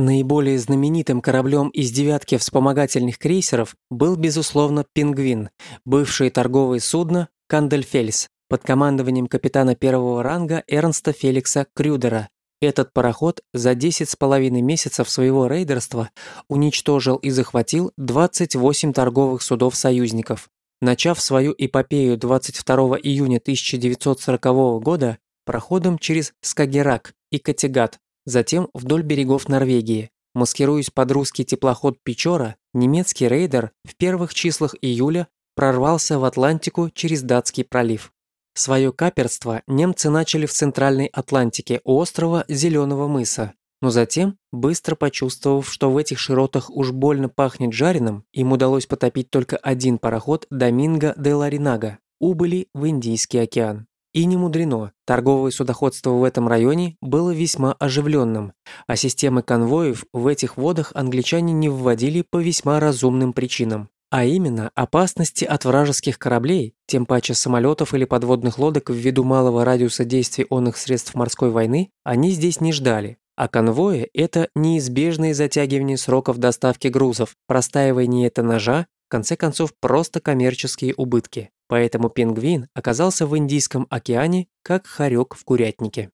Наиболее знаменитым кораблем из девятки вспомогательных крейсеров был, безусловно, «Пингвин», бывшее торговое судно «Кандельфельс» под командованием капитана первого ранга Эрнста Феликса Крюдера. Этот пароход за 10 с половиной месяцев своего рейдерства уничтожил и захватил 28 торговых судов союзников. Начав свою эпопею 22 июня 1940 года проходом через Скагерак и Категат, затем вдоль берегов Норвегии. Маскируясь под русский теплоход «Печора», немецкий рейдер в первых числах июля прорвался в Атлантику через Датский пролив. Свое каперство немцы начали в Центральной Атлантике у острова Зеленого мыса, но затем, быстро почувствовав, что в этих широтах уж больно пахнет жареным, им удалось потопить только один пароход Доминго де Ларинага, убыли в Индийский океан. И не мудрено, торговое судоходство в этом районе было весьма оживленным, а системы конвоев в этих водах англичане не вводили по весьма разумным причинам. А именно, опасности от вражеских кораблей, тем паче самолетов или подводных лодок ввиду малого радиуса действий онных средств морской войны, они здесь не ждали. А конвои – это неизбежное затягивание сроков доставки грузов, простаивание это ножа, в конце концов, просто коммерческие убытки. Поэтому пингвин оказался в Индийском океане как хорек в курятнике.